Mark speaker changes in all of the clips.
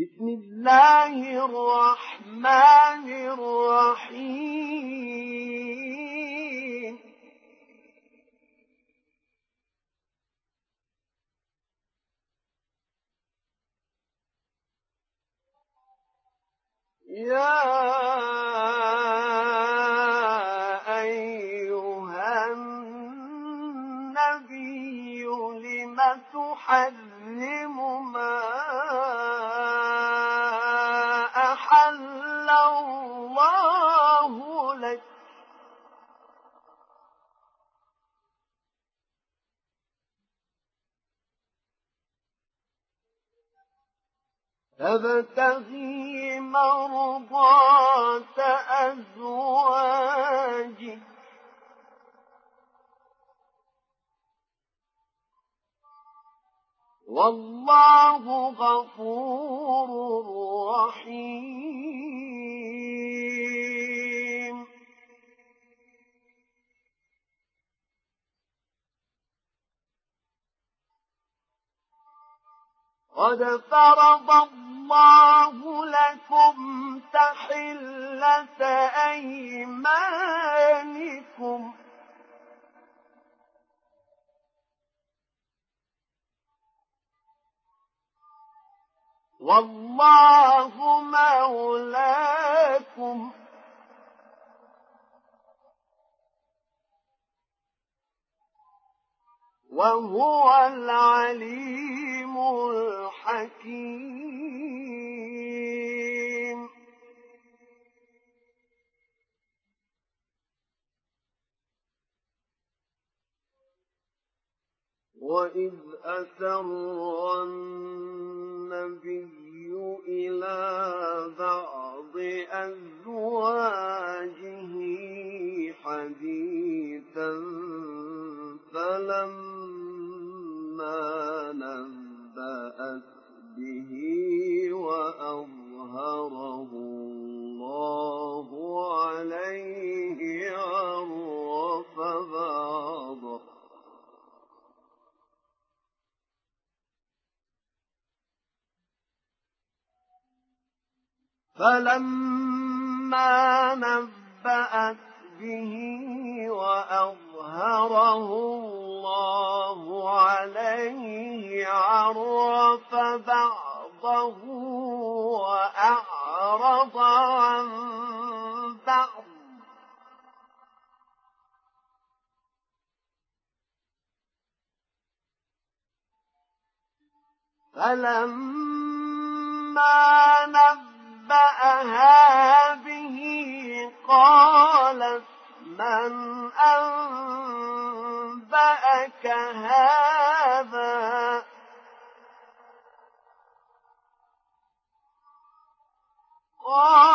Speaker 1: بسم الله الرحمن الرحيم يا أيها النبي لم تحذر والله غفور رحيم قد فرض الله لكم تحلة أيمانكم والله مولاكم وهو العليم الحكيم وإذ أسر النبي إلى بعض أزواجه حديثا فلما نبأت به وأظهره الله عليه عرف بعضه فلما نبأت به وأظهره الله عليه عرف بعضه وأعرض عن بعض فلما نبأت نبأها به قالت من أنبأك هذا قال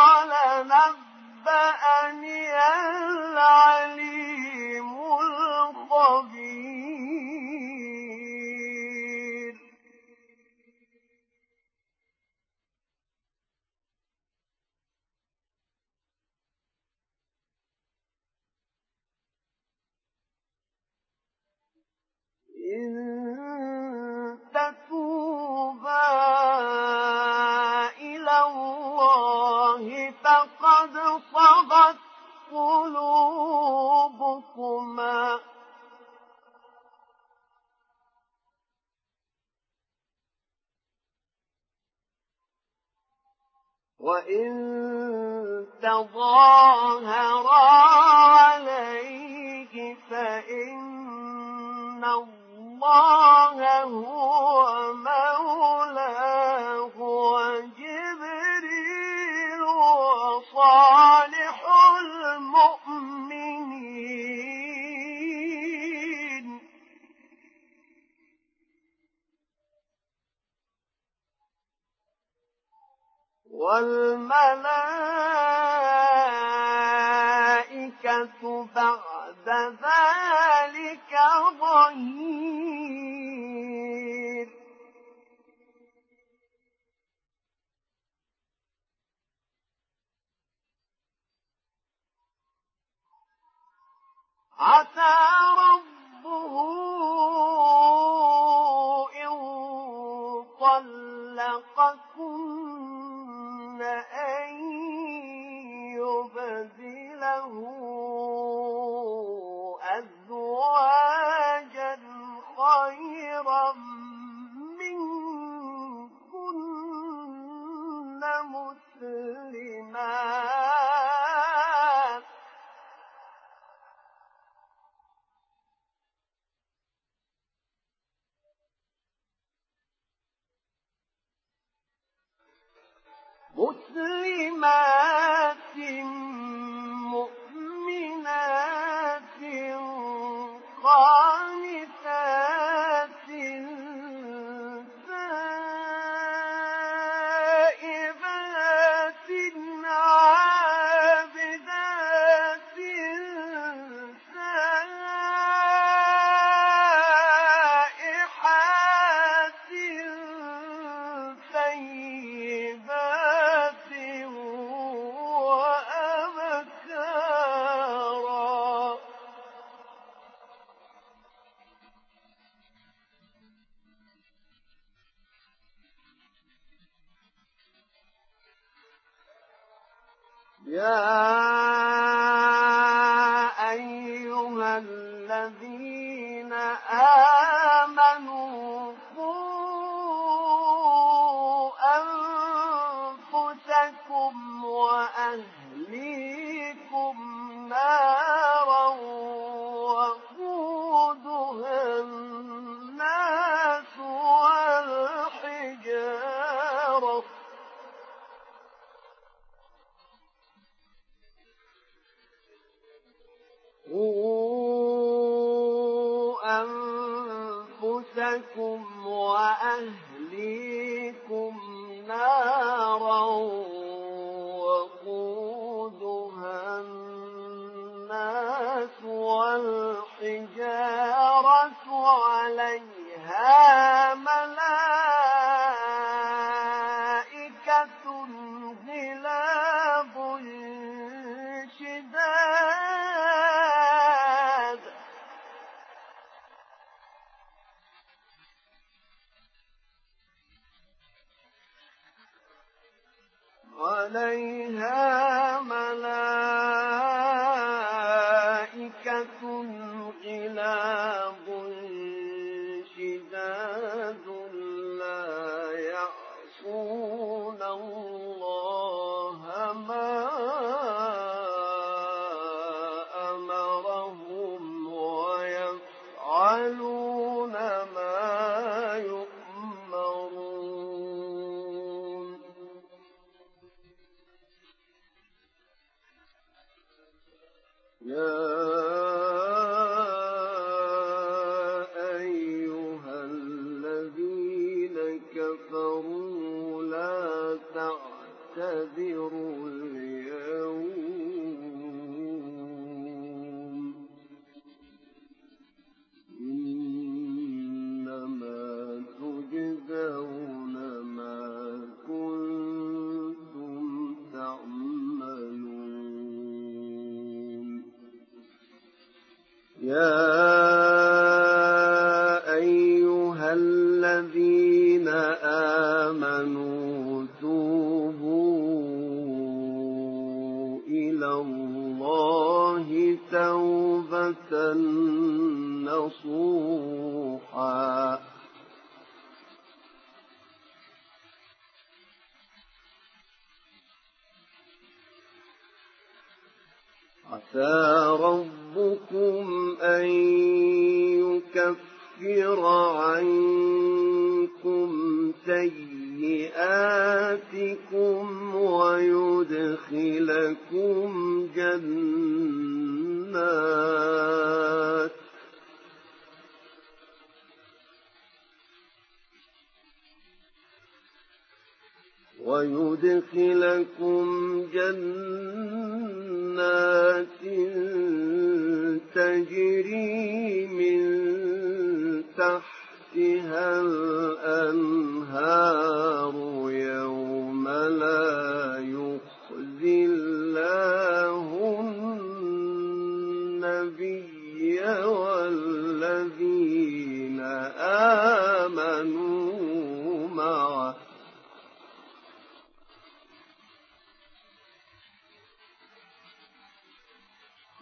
Speaker 1: عسى رب يا بها ملك يا عَسَىٰ رَبُّكُمْ أَن يُكَفِّرَ عَنكُمْ سَيِّئَاتِكُمْ وَيُدْخِلَكُمْ جَنَّاتٍ وَيُدْخِلَكُمْ جَنَّاتٍ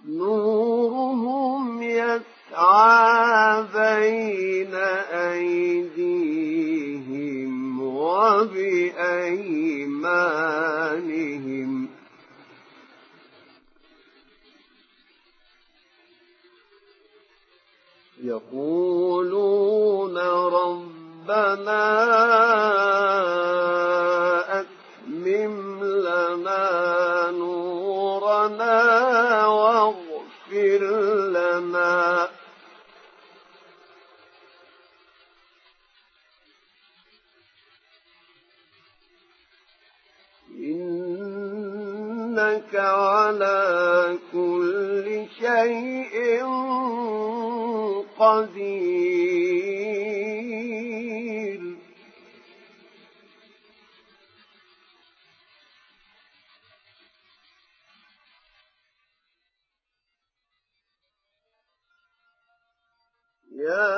Speaker 1: نورهم يسعى بين أيديهم وبأيمانهم يقولون ربنا أتمم لنا شيء قدير يا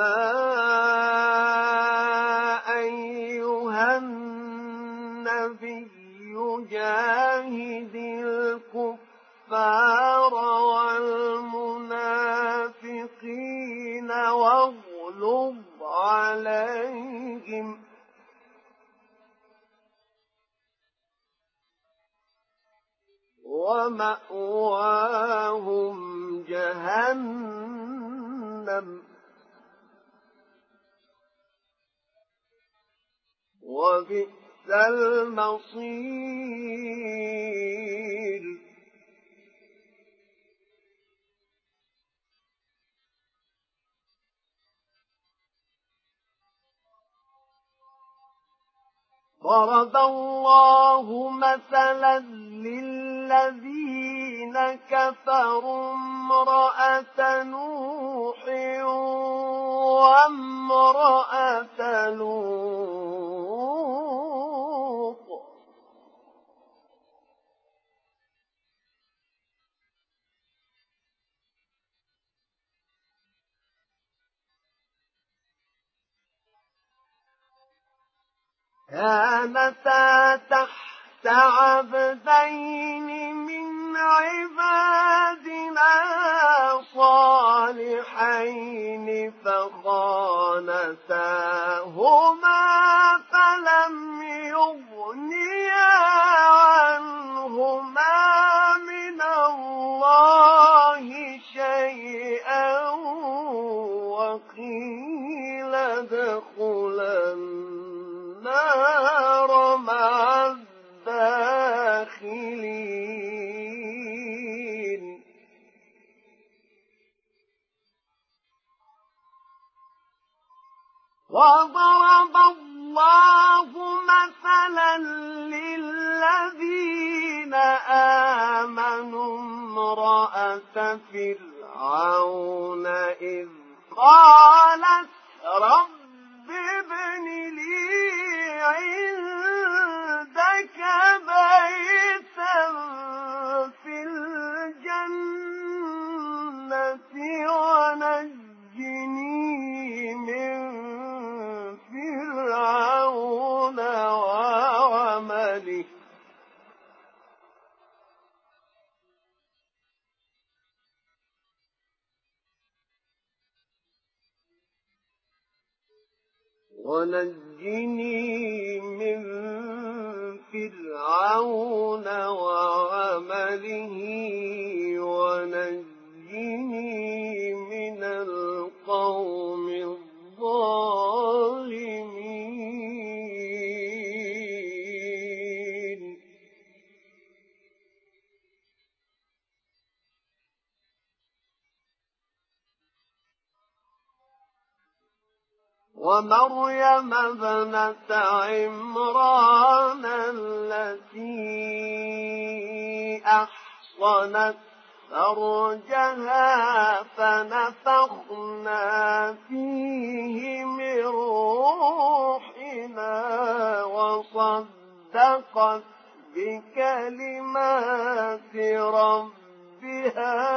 Speaker 1: ومأواهم جهنم وبئس المصير ضرب الله مثلا لل الذين كفروا امرأة نوح وامرأة لوط كانتا تحت عبدين عبادنا صالحين فخانتاهما فلم يغنيا عنهما من الله شيئا وقيل ادخلا النار فرعون إذ قال ونجني من فرعون وعمله ونجني ومريم ابنة عمران التي أحصنت فرجها فنفخنا فيه من روحنا وصدقت بكلمات ربها